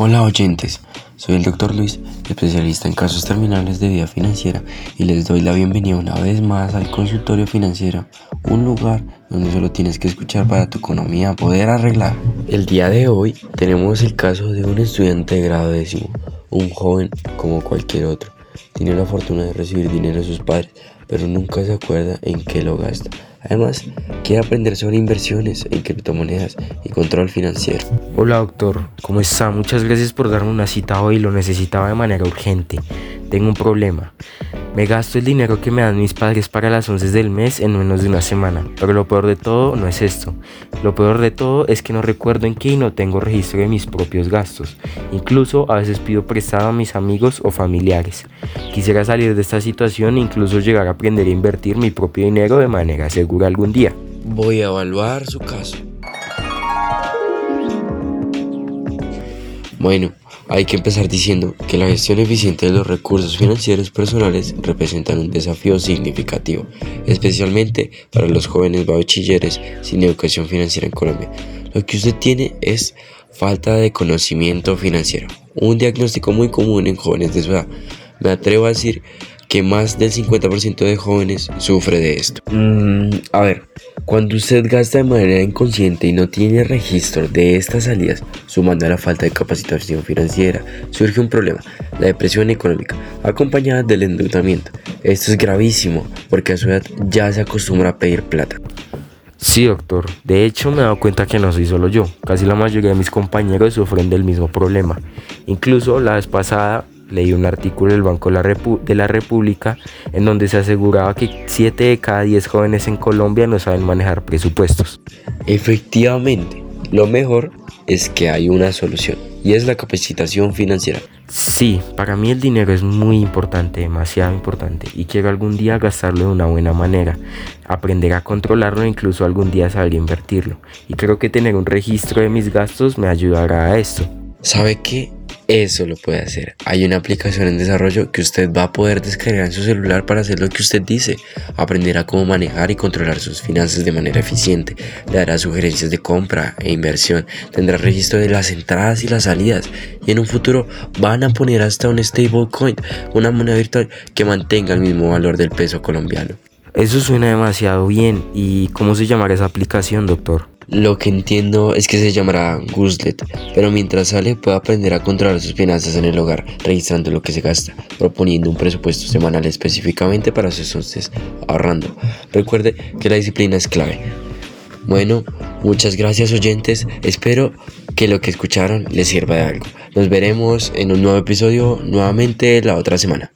Hola oyentes, soy el Dr. Luis, especialista en casos terminales de vida financiera y les doy la bienvenida una vez más al consultorio financiero, un lugar donde solo tienes que escuchar para tu economía poder arreglar. El día de hoy tenemos el caso de un estudiante de grado décimo, un joven como cualquier otro. Tiene la fortuna de recibir dinero de sus padres, pero nunca se acuerda en qué lo gasta. Además, quiere aprender sobre inversiones en criptomonedas y control financiero. Hola doctor, ¿cómo está? Muchas gracias por darme una cita hoy, lo necesitaba de manera urgente. Tengo un problema. Me gasto el dinero que me dan mis padres para las 11 del mes en menos de una semana. Pero lo peor de todo no es esto. Lo peor de todo es que no recuerdo en qué y no tengo registro de mis propios gastos. Incluso a veces pido prestado a mis amigos o familiares. Quisiera salir de esta situación e incluso llegar a aprender a invertir mi propio dinero de manera segura algún día. Voy a evaluar su caso. Bueno, hay que empezar diciendo que la gestión eficiente de los recursos financieros personales representan un desafío significativo, especialmente para los jóvenes bachilleres sin educación financiera en Colombia. Lo que usted tiene es falta de conocimiento financiero, un diagnóstico muy común en jóvenes de su edad. Me atrevo a decir que más del 50% de jóvenes sufre de esto. Mm, a ver, cuando usted gasta de manera inconsciente y no tiene registro de estas salidas, sumando a la falta de capacitación financiera, surge un problema, la depresión económica, acompañada del endeudamiento. Esto es gravísimo porque a su edad ya se acostumbra a pedir plata. Sí, doctor. De hecho, me he dado cuenta que no soy solo yo. Casi la mayoría de mis compañeros sufren del mismo problema. Incluso la vez pasada leí un artículo del Banco de la República en donde se aseguraba que 7 de cada 10 jóvenes en Colombia no saben manejar presupuestos. Efectivamente, lo mejor es que hay una solución y es la capacitación financiera. Sí, para mí el dinero es muy importante, demasiado importante y quiero algún día gastarlo de una buena manera, aprender a controlarlo e incluso algún día saber invertirlo. Y creo que tener un registro de mis gastos me ayudará a esto. ¿Sabe qué? Eso lo puede hacer. Hay una aplicación en desarrollo que usted va a poder descargar en su celular para hacer lo que usted dice. Aprenderá cómo manejar y controlar sus finanzas de manera eficiente. Le dará sugerencias de compra e inversión. Tendrá registro de las entradas y las salidas. Y en un futuro van a poner hasta un stablecoin, una moneda virtual que mantenga el mismo valor del peso colombiano. Eso suena demasiado bien. ¿Y cómo se llamará esa aplicación, doctor? Lo que entiendo es que se llamará Guzlet, pero mientras sale puede aprender a controlar sus finanzas en el hogar, registrando lo que se gasta, proponiendo un presupuesto semanal específicamente para sus costes, ahorrando. Recuerde que la disciplina es clave. Bueno, muchas gracias oyentes, espero que lo que escucharon les sirva de algo. Nos veremos en un nuevo episodio nuevamente la otra semana.